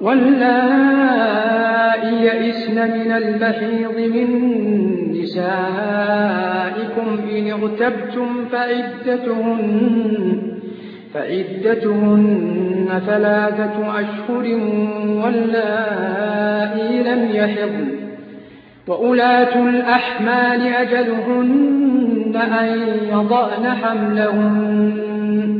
واللائي يئسن من المحيض من نسائكم إن ارتبتم فعدتهن, فعدتهن ثلاثة أشهر واللائي لم يحضن. وأولاة الأحمال أجلهن أن يضأن حملهن.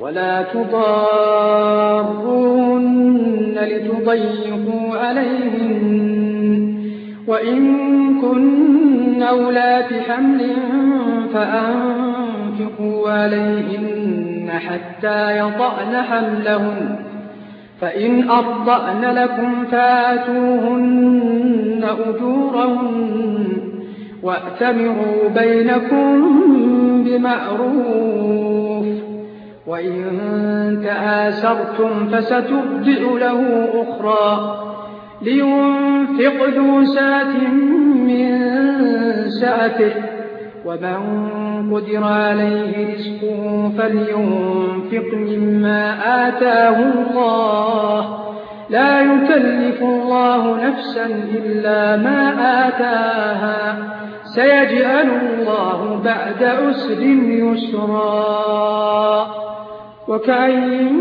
ولا تضارون لتضيقوا عليهن وإن كن أولات حمل فأنفقوا عليهن حتى يطأن حملهن فإن أرضأن لكم فاتوهن أجورهن وأتمروا بينكم بمعروف وإن تآسرتم فسترجع له أخرى لينفق ذو ساة من ساته ومن قدر عليه رزقه فلينفق مما آتاه الله لا يكلف الله نفسا إلا ما آتاها. سيجعل الله بعد أسر يسرا. وكأين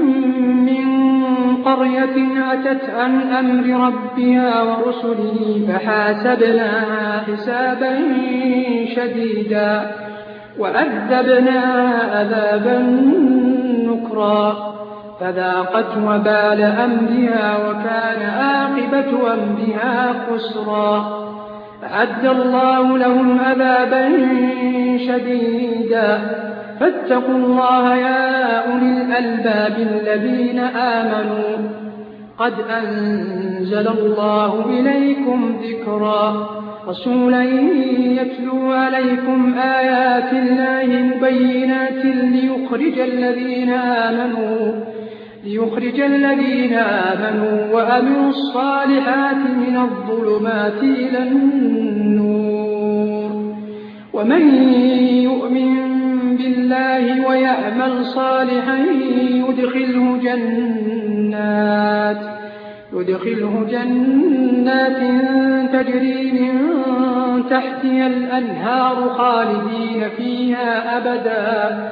من قرية أتت عن أمر ربها ورسله فحاسبناها حسابا شديدا وأذبنا عذابا نكرا. فذاقت وبال أمرها وكان عاقبة أمرها خسرا. أعد الله لهم عذابا شديدا. فاتقوا الله يا أولي الألباب الذين آمنوا. قد أنزل الله إليكم ذكرا. رسولا يتلو عليكم آيات الله مبينات ليخرج الذين آمنوا. ليخرج الذين آمنوا وأمنوا الصالحات من الظلمات إلى النور. ومن يؤمن بالله ويعمل صالحا يدخله جنات يدخله جنات تجري من تحتها الأنهار خالدين فيها أبدا.